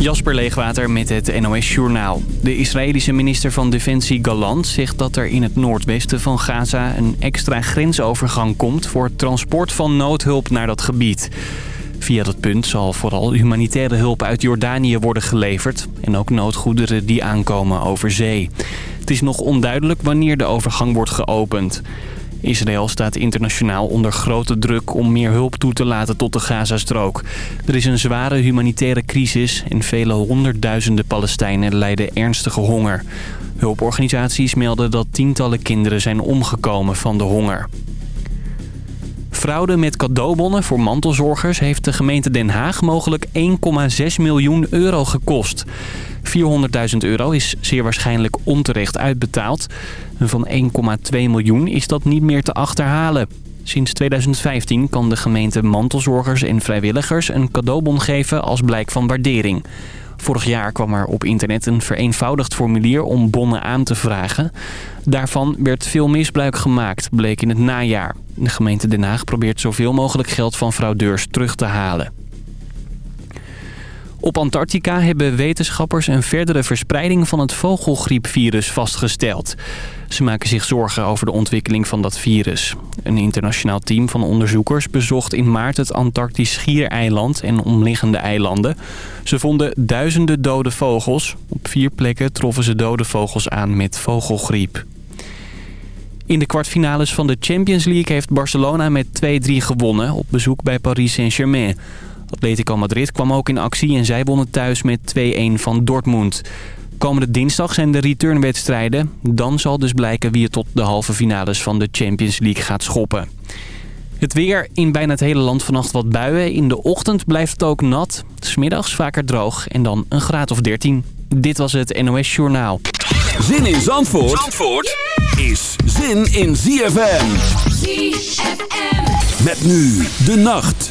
Jasper Leegwater met het NOS Journaal. De Israëlische minister van Defensie Galant zegt dat er in het noordwesten van Gaza... een extra grensovergang komt voor transport van noodhulp naar dat gebied. Via dat punt zal vooral humanitaire hulp uit Jordanië worden geleverd... en ook noodgoederen die aankomen over zee. Het is nog onduidelijk wanneer de overgang wordt geopend. Israël staat internationaal onder grote druk om meer hulp toe te laten tot de Gazastrook. Er is een zware humanitaire crisis en vele honderdduizenden Palestijnen lijden ernstige honger. Hulporganisaties melden dat tientallen kinderen zijn omgekomen van de honger. Fraude met cadeaubonnen voor mantelzorgers heeft de gemeente Den Haag mogelijk 1,6 miljoen euro gekost. 400.000 euro is zeer waarschijnlijk onterecht uitbetaald. Van 1,2 miljoen is dat niet meer te achterhalen. Sinds 2015 kan de gemeente mantelzorgers en vrijwilligers een cadeaubon geven als blijk van waardering. Vorig jaar kwam er op internet een vereenvoudigd formulier om bonnen aan te vragen. Daarvan werd veel misbruik gemaakt, bleek in het najaar. De gemeente Den Haag probeert zoveel mogelijk geld van fraudeurs terug te halen. Op Antarctica hebben wetenschappers een verdere verspreiding van het vogelgriepvirus vastgesteld. Ze maken zich zorgen over de ontwikkeling van dat virus. Een internationaal team van onderzoekers bezocht in maart het Antarctisch Schiereiland en omliggende eilanden. Ze vonden duizenden dode vogels. Op vier plekken troffen ze dode vogels aan met vogelgriep. In de kwartfinales van de Champions League heeft Barcelona met 2-3 gewonnen op bezoek bij Paris Saint-Germain. Atletico Madrid kwam ook in actie en zij wonnen thuis met 2-1 van Dortmund. Komende dinsdag zijn de returnwedstrijden. Dan zal dus blijken wie het tot de halve finales van de Champions League gaat schoppen. Het weer in bijna het hele land vannacht wat buien. In de ochtend blijft het ook nat. Smiddags vaker droog en dan een graad of 13. Dit was het NOS Journaal. Zin in Zandvoort, Zandvoort is zin in ZFM. ZFM. Met nu de nacht.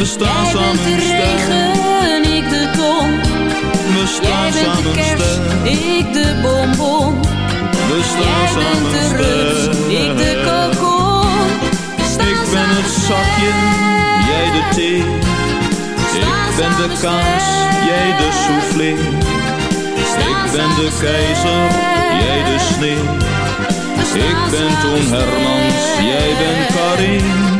We staan Jij samen bent de regen, ik de ton. We staan Jij bent de samen kerst, sterk. ik de bonbon. We staan Jij bent samen de rust, ik de kokon. Ik ben het zakje, sterk. jij de thee. Ik ben de kaas, jij de soufflé. Ik ben de keizer, jij de sneeuw. Ik ben Toon Hermans, jij bent Karin.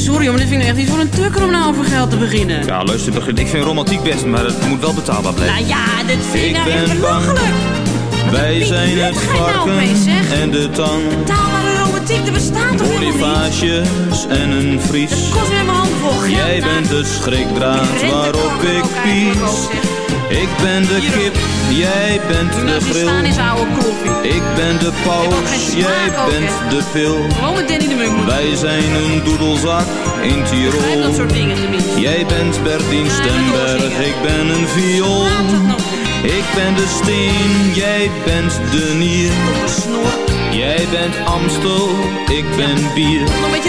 Nou sorry, maar dit vind ik echt niet voor een tukker om nou over geld te beginnen. Ja, luister, begin- ik vind romantiek best, maar het moet wel betaalbaar blijven. Nou ja, dit vind ik nou echt ben bang. belachelijk. Wij zijn het nou varken zeg? en de tang. Betaalbare romantiek, er bestaat toch helemaal niet? En een vries. Kost weer mijn hand vol. Jij nou. bent de schrikdraad waarop ik pies. Ik ben de kip, jij bent de Nou, grill. staan is oude koffie. Ik ben de paus, jij bent de pil. Gewoon Danny de Munk. Wij zijn een doedelzak in dat Tirol. soort dingen tenminste. Jij bent Bertien Ja, Stemberg, ik ben een viool. Ik ben de steen, jij bent de nier. Jij bent Amstel, ik ben bier. Nog een beetje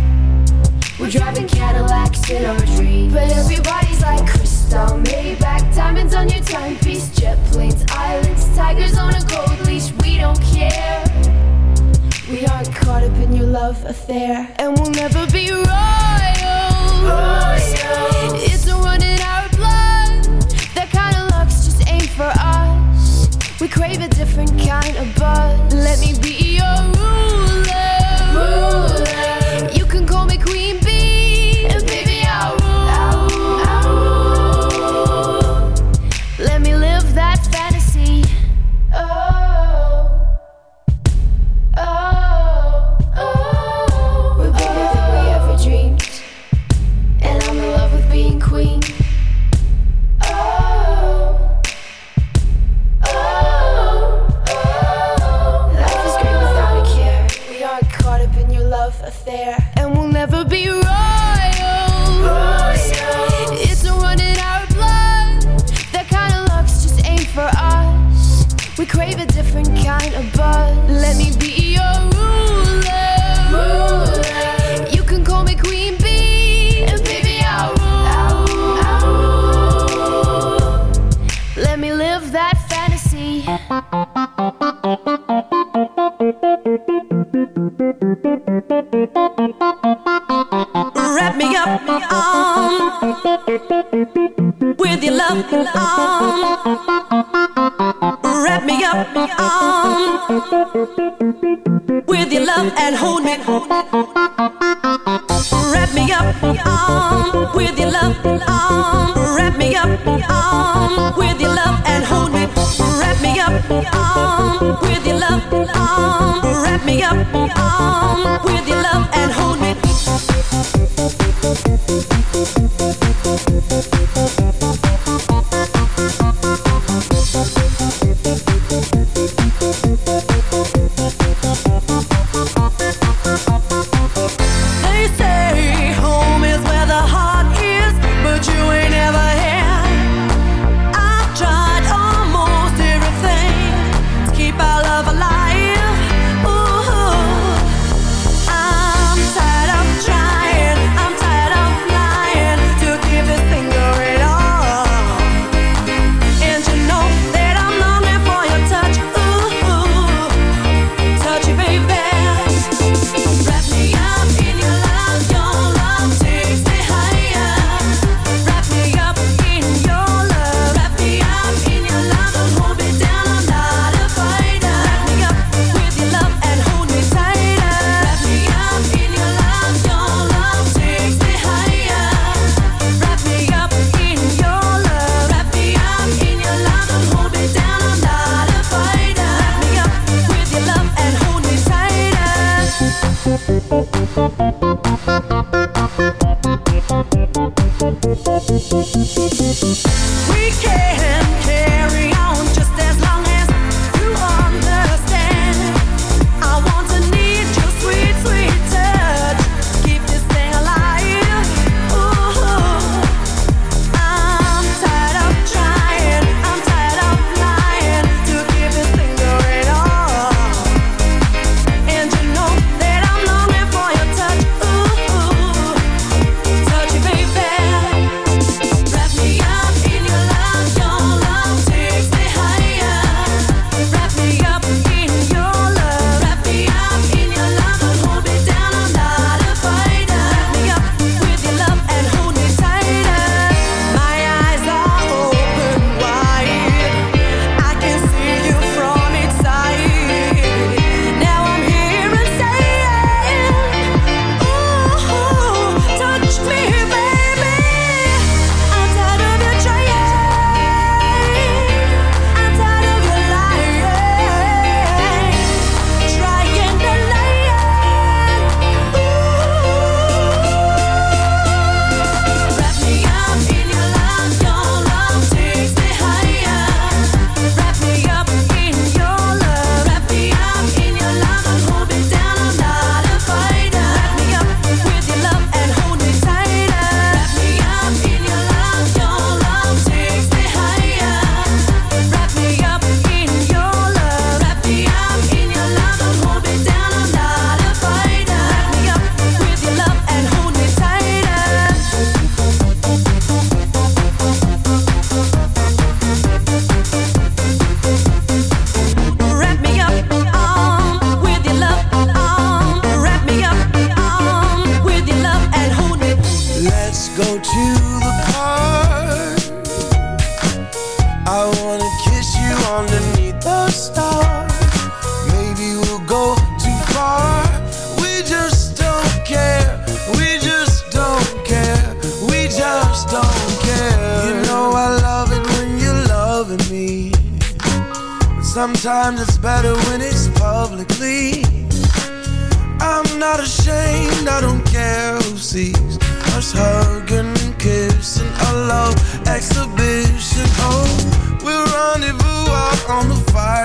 We're driving Cadillacs in our dreams. But everybody's like crystal, Maybach, diamonds on your timepiece, jet planes, islands, tigers on a gold leash. We don't care. We aren't caught up in your love affair, and we'll never be royal.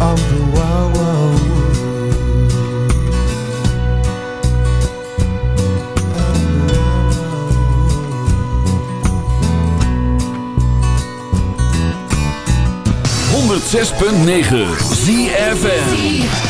of the wild, wild wood. 106.9 ZFN